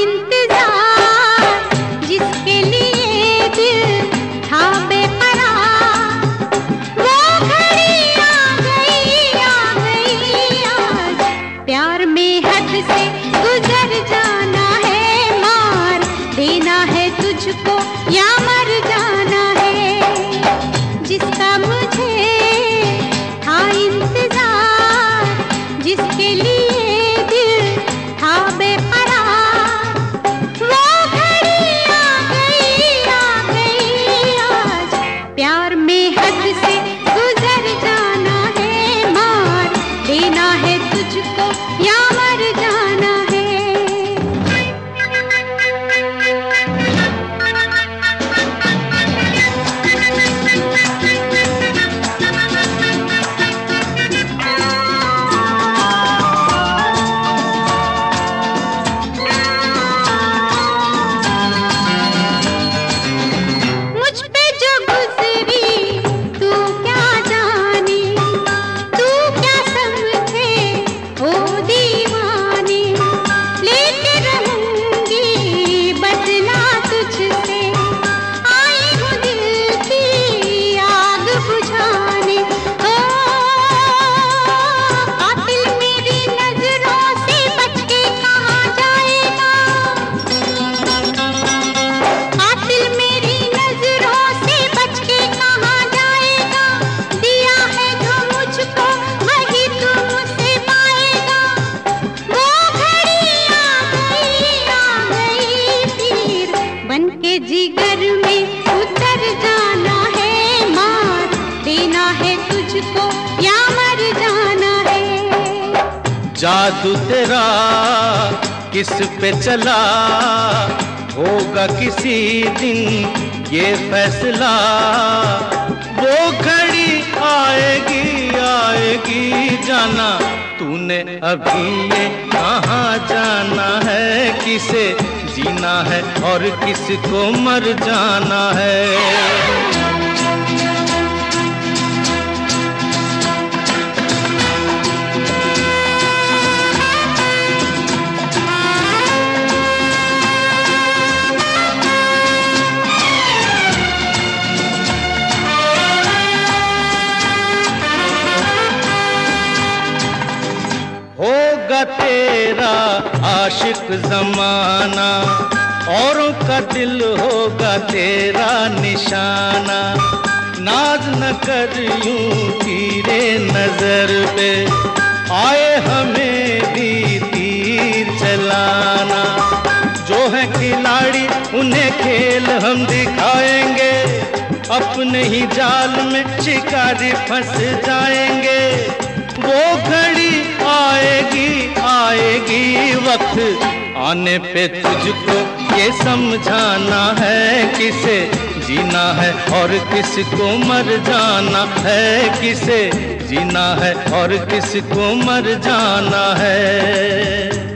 sin. में उतर जाना है, मार देना है तुझको, या मर जाना है। जादू तेरा किस पे चला, होगा किसी दिन ये फैसला। वो घड़ी आएगी आएगी जाना, तूने अभी ये कहाँ जाना है, किसे जीना है और किसको मर जाना है? होगा तेरा आशिक जमाना। औरों का दिल होगा तेरा निशाना। नाज न कर यूँ तीरे नज़र पे। आए हमें भी तीर चलाना। जो है खिलाड़ी, उन्हें खेल हम दिखाएँगे। अपने ही जाल में शिकारी फंस जाएँगे। वो घड़ी आएगी आएगी वक्त। आने पे तुझको ये समझाना है किसे? जीना है और किसको मर जाना है किसे? जीना है और किसको मर जाना है।